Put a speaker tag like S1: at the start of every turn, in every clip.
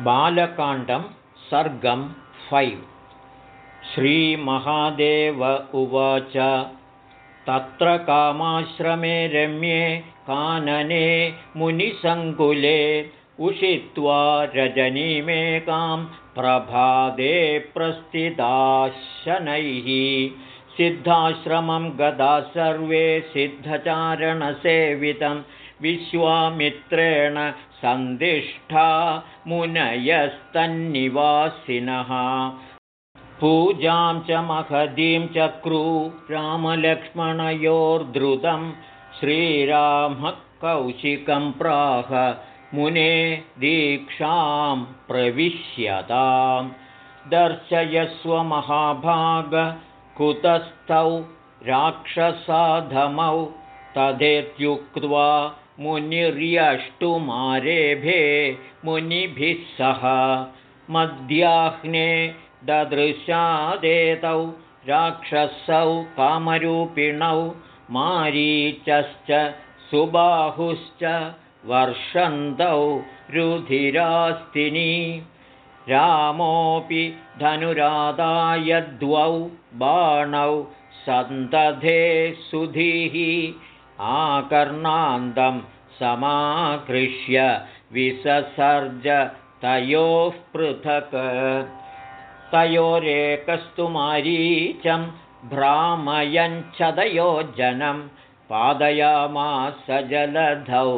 S1: बालकाण्डं सर्गं five. श्रीमहादेव उवाच तत्र कामाश्रमे रम्ये कानने मुनिसङ्कुले उषित्वा रजनीमेकां प्रभादे प्रस्थिताशनैः। सिद्धाश्रमं गदा सर्वे सिद्धचारणसेवितं विश्वामित्रेण सन्दिष्ठा मुनयस्तन्निवासिनः। पूजां च महदीं चक्रु रामलक्ष्मणयोर्धृतं श्रीरामः कौशिकं प्राह मुने दीक्षां प्रविश्यतां। दर्शयस्वमहाभाग कुतस्थौ राक्षसाधमौ तदेत्युक्त्वा मुनिर्यष्टुमारेभे मुनिभिः सह मध्याह्ने ददृशादेतौ राक्षसौ कामरूपिणौ मारीचश्च सुबाहुश्च वर्षन्तौ रुधिरास्तिनी रामोऽपि धनुरादाय द्वौ बाणौ सन्तधे सुधीः आकर्णान्तं समाकृष्य विससर्ज तयोः पृथक्। तयोरेकस्तु मारीचं भ्रामयञ्छदयो जनं पादयामास जलधौ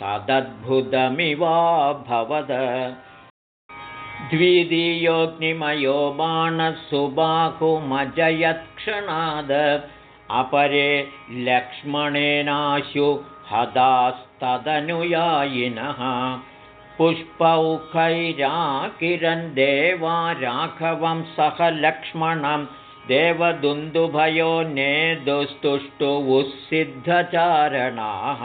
S1: तदद्भुतमिवाभवद द्वितीयोऽग्निमयो बाणसुबाहुमजयत्क्षणाद। अपरे लक्ष्मणेनाशु हदास्तदनुयायिनः पुष्पौखैराकिरन् देवा राघवं सह लक्ष्मणं देवदुन्दुभयो नेदुस्तुष्टुवुःसिद्धचारणाः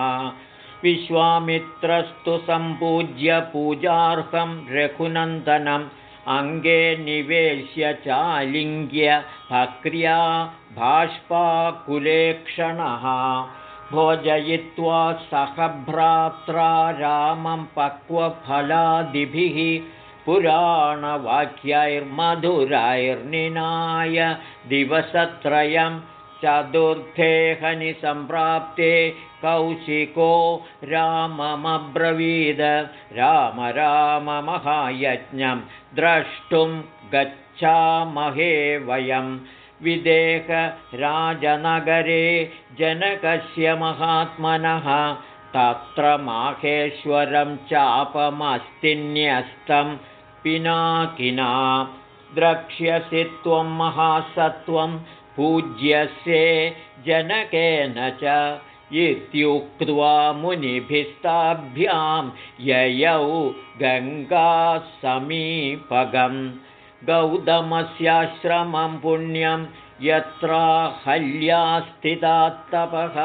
S1: विश्वामित्रस्तु सम्पूज्य पूजार्हं रघुनन्दनम् अङ्गे निवेश्य चालिङ्ग्य भक्र्या बाष्पाकुलेक्षणः भोजयित्वा सह भ्रात्रा रामं पक्वफलादिभिः पुराणवाक्यैर्मधुरैर्निनाय दिवसत्रयं चतुर्थेहनि सम्प्राप्ते कौशिको राममब्रवीद। राम राममहायज्ञं द्रष्टुं गच्छामहे वयं विदेहराजनगरे जनकस्य महात्मनः तत्र माहेश्वरं चापमस्तिन्यस्तं पिनाकिना द्रक्ष्यसि त्वं महासत्त्वं पूज्यसे जनकेन च इत्युक्त्वा मुनिभिस्ताभ्यां ययौ गङ्गासमीपगम् गौतमस्याश्रमं पुण्यं यत्राहल्यास्थितात्तपः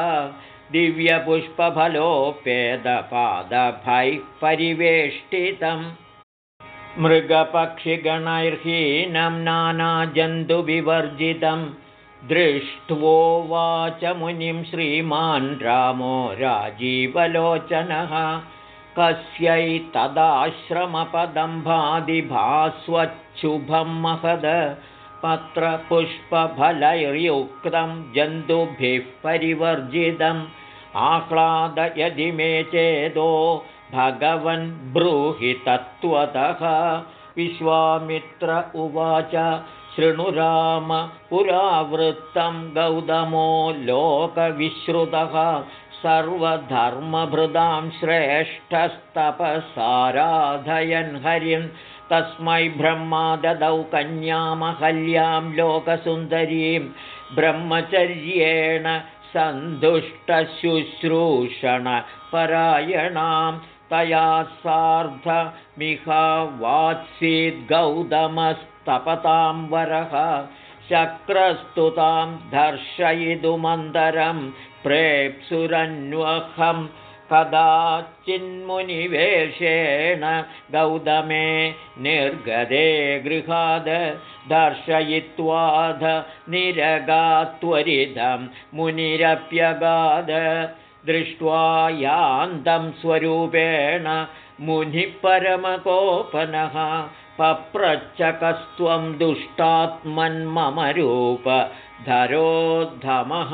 S1: दिव्यपुष्पफलोपेदपादभैः परिवेष्टितम् मृगपक्षिगणैर्हीनं नानाजन्तुविवर्जितं दृष्ट्वोवाच मुनिं श्रीमान् रामो राजीवलोचनः कस्यैतदाश्रमपदं भादिभास्वच्छुभं महद पत्रपुष्पफलैर्युक्तं जन्तुभिः परिवर्जितम् आह्लादयदि मे चेदो भगवन् ब्रूहि तत्त्वतः। विश्वामित्र उवाच शृणुराम पुरावृत्तं गौतमो लोकविश्रुतः सर्वधर्मभृदां श्रेष्ठस्तपसाराधयन् हरिं। तस्मै ब्रह्मा ददौ कन्यामहल्यां लोकसुन्दरीं। ब्रह्मचर्येण सन्धुष्टशुश्रूषणपरायणां तया सार्धमिहावात्सीद्गौतमस्तपतां वरः शक्रस्तुतां दर्शयितुमन्तरं प्रेप्सुरन्वहं कदाचिन्मुनिवेशेण गौतमे निर्गदे गृहाद दर्शयित्वाध निरगात्वरिदं मुनिरप्यगाद दृष्ट्वा यान्तं स्वरूपेण मुनिपरमकोपनः पप्रच्चकस्त्वं दुष्टात्मन्मम रूप धरोद्धमः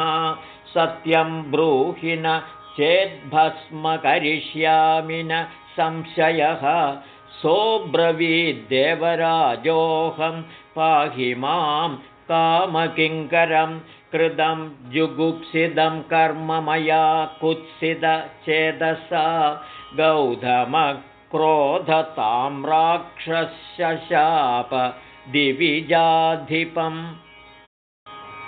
S1: सत्यं ब्रूहि न चेद्भस्म करिष्यामि न संशयः। सोऽब्रवीद्देवराजोऽहं पाहि मां कामकिङ्करं कृतं जुगुप्सिदं कर्म मया कुत्सितचेदसा गौधमक्रोधतां राक्षसशाप दिविजाधिपम्।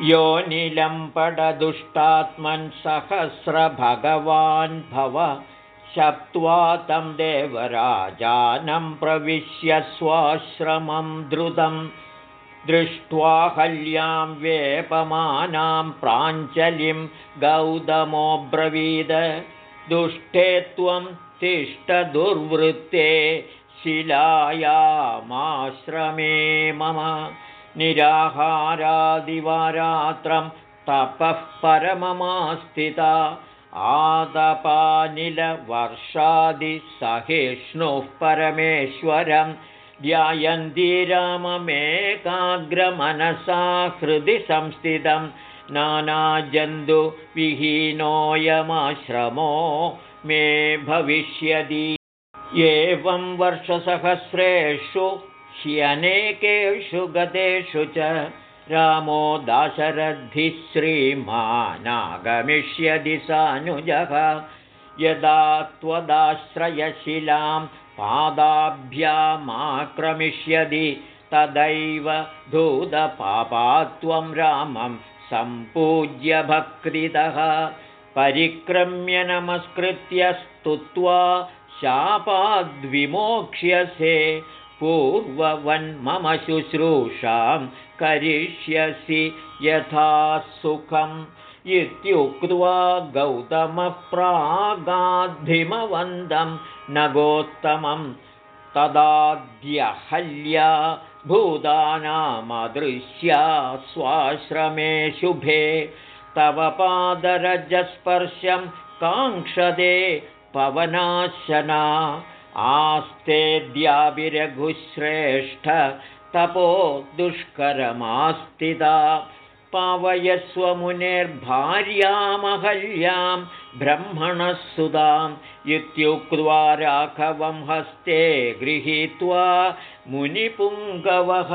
S1: योनिलम्पडदुष्टात्मन् सहस्रभगवान् भव शप्त्वा तं देवराजानं प्रविश्य स्वाश्रमं द्रुतं दृष्ट्वा हल्यां वेपमानां प्राञ्जलिं गौतमोऽब्रवीद। दुष्टे त्वं तिष्ठदुर्वृत्ते शिलायामाश्रमे मम निराहारादिवारात्रं तपः परममास्थिता आदपानिलवर्षादिसहिष्णुः परमेश्वरं ध्यायन्ति राममेकाग्रमनसा हृदि संस्थितं नानाजन्तुविहीनोऽयमाश्रमो मे भविष्यति। एवं वर्षसहस्रेषु ह्यनेकेषु गतेषु च रामो दाशरथिः श्रीमानागमिष्यति सानुजः। यदा त्वदाश्रयशिलां पादाभ्यामाक्रमिष्यति तदैव धूतपापात्वं रामं सम्पूज्य भक्तितः परिक्रम्य नमस्कृत्य स्तुत्वा शापाद्विमोक्ष्यसे पूर्ववन्मम शुश्रूषां करिष्यसि यथा सुखम्। इत्युक्त्वा गौतमप्रागाद्धिमवन्दं नगोत्तमं तदाद्यहल्या भूतानामदृश्या स्वाश्रमे शुभे तव पादरजस्पर्शं काङ्क्षदे पवनाशना। आस्तेद्याभिरघुश्रेष्ठ तपो दुष्करमास्तिदा। पावयस्वमुनेर्भार्यामहल्यां ब्रह्मणः सुधाम् इत्युक्त्वा राघवं हस्ते गृहीत्वा मुनिपुङ्गवः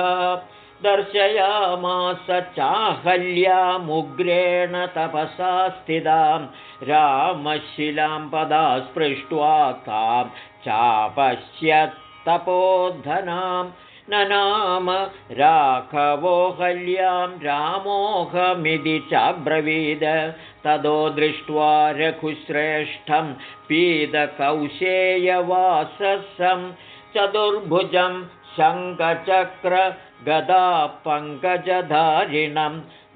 S1: दर्शयामास चाहल्यामुग्रेण तपसा स्थितां। रामशिलां पदा स्पृष्ट्वा तां चापश्यत्तपोधनां न नाम राघवोहल्यां रामोहमिति चाब्रवीद। ततो दृष्ट्वा रघुश्रेष्ठं पीतकौशेयवाससं चतुर्भुजं शङ्खचक्रगदा पङ्कजधारिणं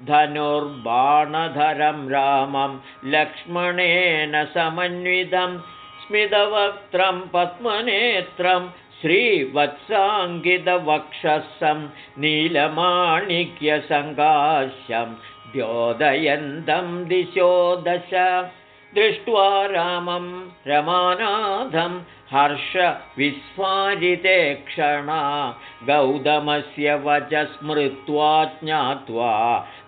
S1: धनुर्बाणधरं रामं लक्ष्मणेन समन्वितं स्मितवक्त्रं पद्मनेत्रं श्रीवत्साङ्गितवक्षसं नीलमाणिक्यसङ्काश्यं द्योदयन्तं दिशो दश दृष्ट्वा रामं रमानाथं हर्षविस्फारिते क्षणा गौतमस्य वच स्मृत्वा ज्ञात्वा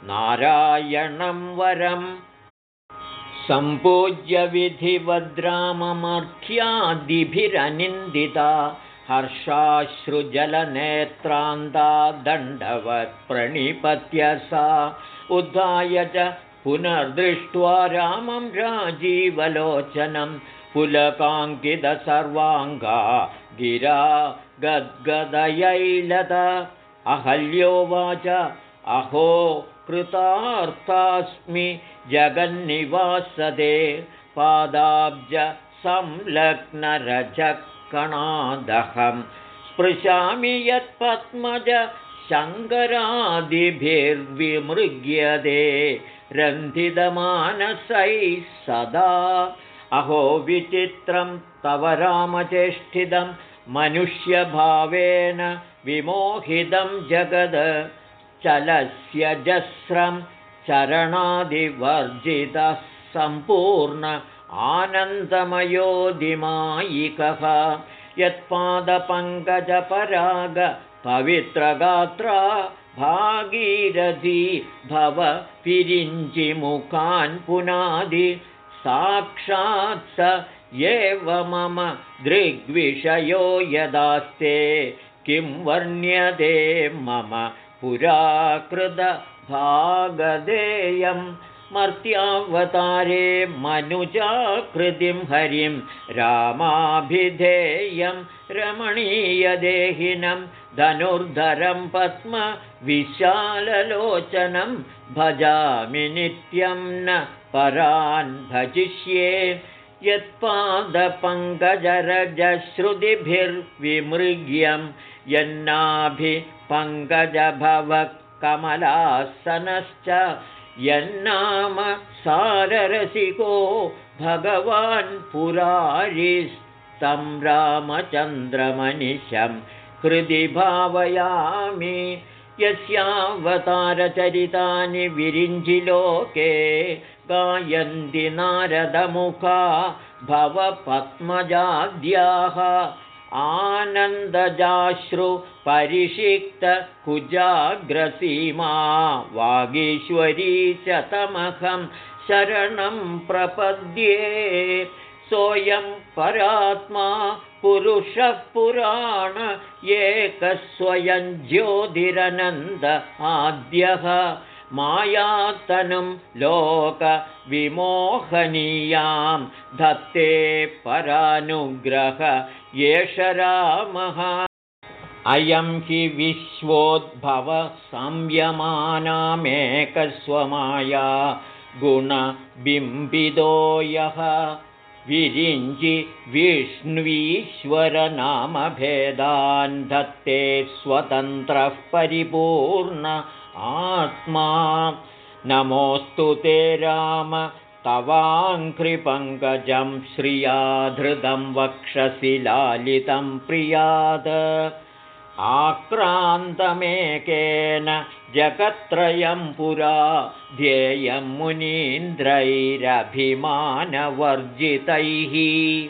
S1: नारायणं वरम् सम्पूज्य विधिवद्राममर्थ्यादिभिरनिन्दिता हर्षाश्रुजलनेत्रान्ता दण्डवत्प्रणिपत्य सा उद्धाय च पुनर्दृष्ट्वा रामं राजीवलोचनं पुलकाङ्कितसर्वाङ्गा गिरा गद्गदयैलत अहल्योवाच अहो कृतार्थास्मि जगन्निवासदे पादाब्ज संलग्नरजकणादहं स्पृशामि यत्पद्मज शङ्करादिभिर्विमृग्यते रन्धितमानसैः सदा। अहो विचित्रं तव रामचेष्टितं मनुष्यभावेन विमोहितं जगद। चलस्य जस्रं चरणादिवर्जितः सम्पूर्ण आनन्दमयोदिमायिकः यत्पादपङ्कजपराग पवित्रगात्रा भागीरथी भव पिरिञ्चिमुखान् पुनादि। साक्षात् स एव मम दृग्विषयो यदास्ते। किं वर्ण्यते मम पुराकृतभागधेयम् मर्त्यावतारे मनुजाकृतिं हरिं रामाभिधेयं रमणीयदेहिनं धनुर्धरं पद्मविशाललोचनं भजामि नित्यं न परान् भजिष्ये यत्पादपङ्कजरजश्रुतिभिर्विमृग्यं कमलासनश्च यन्नाम साररसिको भगवान् पुरारिस्तं रामचन्द्रमनिशं हृदि भावयामि यस्यावतारचरितानि विरिञ्जिलोके गायन्ति नारदमुखा भवपद्मजाद्याः आनन्दजाश्रु परिषिक्तकुजाग्रसीमा वागीश्वरी तमहं शरणं प्रपद्ये। सोऽयं परात्मा पुरुषः पुराण एकस्वयं ज्योतिरनन्द आद्यः मायातनुं लोकविमोहनीयां धत्ते परानुग्रह एष रामः। अयं हि विश्वोद्भवसंयमानामेकस्वमाया गुणबिम्बितो यः। विरिञ्जि विष्ण्वीश्वरनामभेदान् धत्ते स्वतन्त्रः परिपूर्ण आत्मा। नमोऽस्तु ते राम। तवाङ्घ्रिपङ्कजं श्रियाधृतं वक्षसि लालितं प्रियाद। आक्रान्तमेकेन जगत्त्रयं पुरा। ध्येयं मुनीन्द्रैरभिमानवर्जितैः।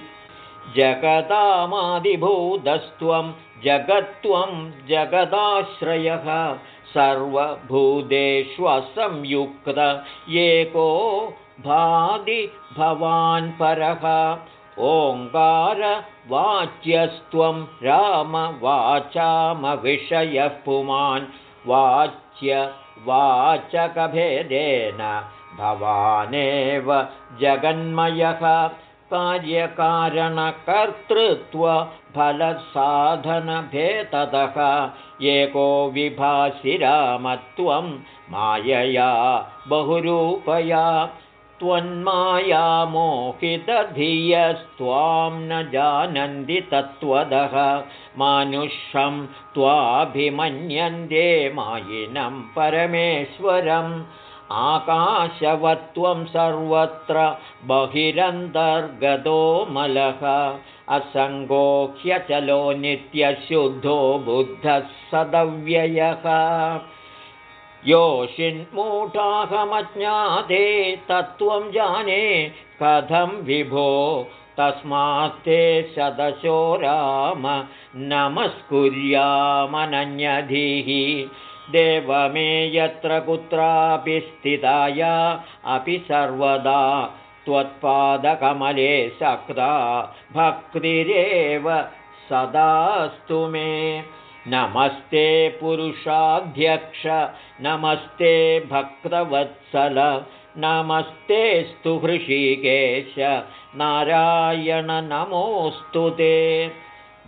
S1: जगतामादिभूतस्त्वं जगत्त्वं जगदाश्रयः सर्वभूतेष्वसंयुक्त एको भादि भवान् परः। ओङ्कारवाच्यस्त्वं रामवाचामविषयः पुमान्। वाच्यवाचकभेदेन भवानेव जगन्मयः कार्यकारणकर्तृत्वफलसाधनभेततः एको विभासि रामत्वं मायया बहुरूपया। त्वन्माया मोहितधियस्त्वां न जानन्ति तत्त्वदः। मानुषं त्वाभिमन्यन्ते मायिनं परमेश्वरम् आकाशवत्वं सर्वत्र बहिरन्तर्गतो मलः असङ्गोह्यचलो नित्यशुद्धो बुद्धः सदव्ययः। योषिन्मूढाहमज्ञाते तत्त्वं जाने कथं विभो तस्मात्ते सदशो राम नमस्कुर्यामनन्यधिः देवमे यत्र कुत्रापि स्थिताया अपि सर्वदा त्वत्पादकमले सक्ता भक्तिरेव सदास्तु मे। नमस्ते पुरुषाध्यक्ष नमस्ते भक्तवत्सल नमस्तेस्तु हृषिकेश नारायणनमोऽस्तु ते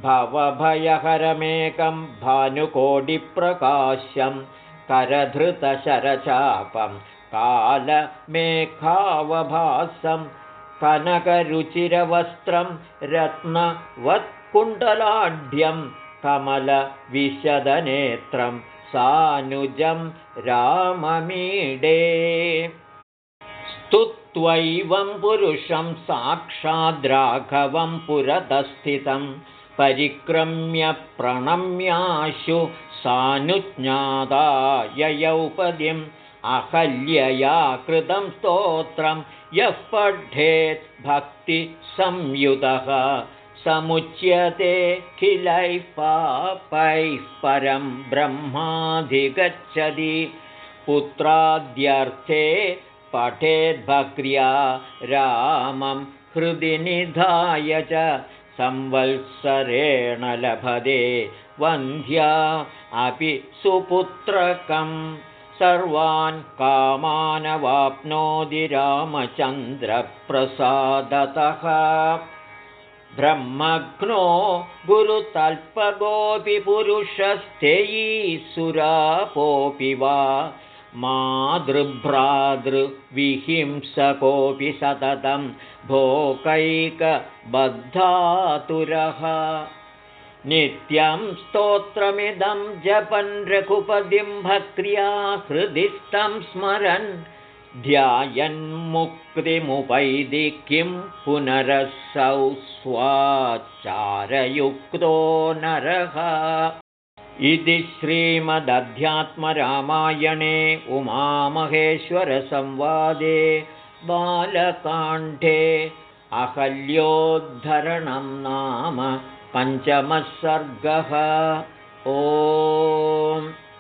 S1: भवभयहरमेकं भानुकोटिप्रकाश्यं करधृतशरचापं कालमेघावभासं कनकरुचिरवस्त्रं रत्नवत्कुण्डलाढ्यं कमलविशदनेत्रं सानुजं राममीडे। स्तुत्वैवं पुरुषं साक्षाद्राघवं पुरतस्थितं परिक्रम्य प्रणम्याशु सानुज्ञाता ययौपदिम् अहल्यया कृतं स्तोत्रं यः पठेत् भक्तिसंयुतः। समुच्यते खिलैः पापैः परं ब्रह्माधिगच्छति। पुत्राद्यर्थे पठेद्भक्र्या रामं हृदि निधाय च संवत्सरेण लभते वन्ध्या। अपि सुपुत्रकं सर्वान् कामानवाप्नोति रामचन्द्रप्रसादतः। ब्रह्मघ्नो गुरुतल्पगोऽपि पुरुषस्थेयीसुरापोऽपि वा मातृभ्रातृविहिंसकोऽपि सततं भोकैकबद्धातुरः। नित्यं स्तोत्रमिदं जपन् रघुपदिं भक्र्या हृदिस्थं स्मरन्। ध्यायन्मुक्तिमुपैदि किं पुनरसौ स्वाचारयुक्तो नरः इति श्रीमदध्यात्मरामायणे उमामहेश्वरसंवादे बालकाण्ठे अहल्योद्धरणं नाम पञ्चमः सर्गः। ओ